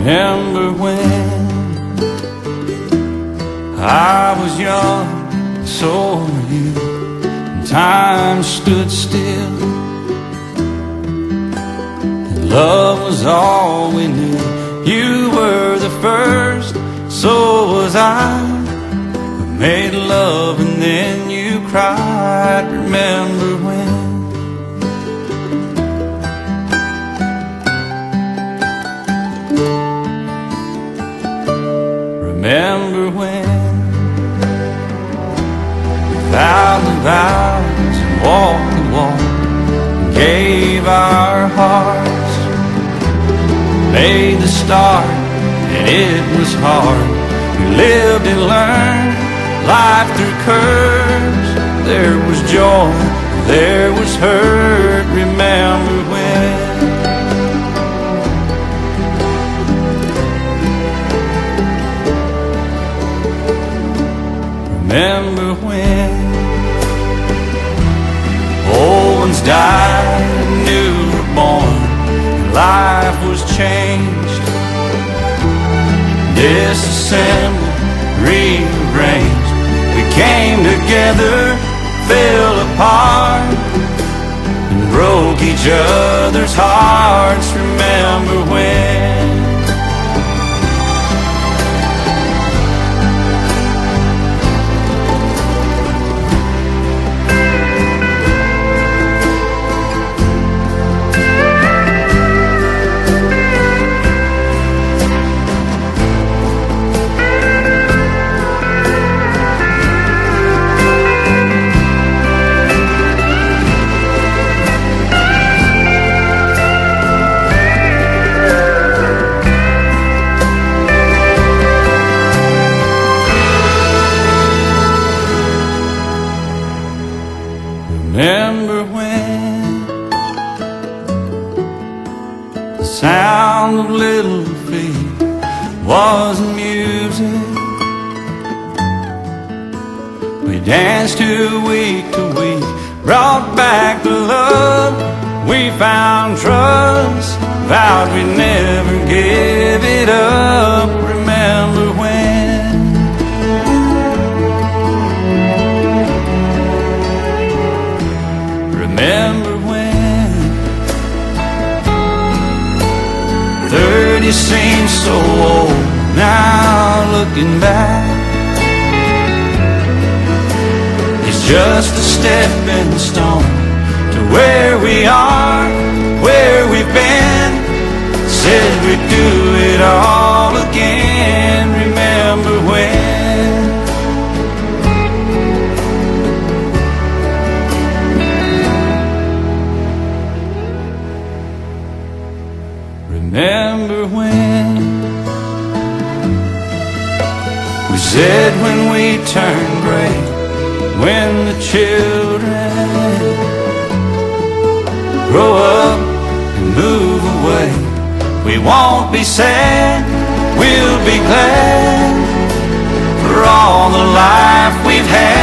Remember when I was young, so were you, and time stood still. And love was all we knew. You were the first, so was I. We made love and then you cried. Remember Remember when the vows and walked the walk gave our hearts, made the start, and it was hard. We lived and learned life through curves. There was joy, there was hurt. Remember Remember when old ones died and new were born, life was changed, disassembled, rearranged. We came together, fell apart, and broke each other's hearts. Remember when? Remember when the sound of little feet was music? We danced to week to week, brought back the love. We found trust, vowed we'd never give it up. 30 seems so old. Now looking back It's just a stepping stone Remember when we said when we turn gray, when the children grow up and move away, we won't be sad, we'll be glad for all the life we've had,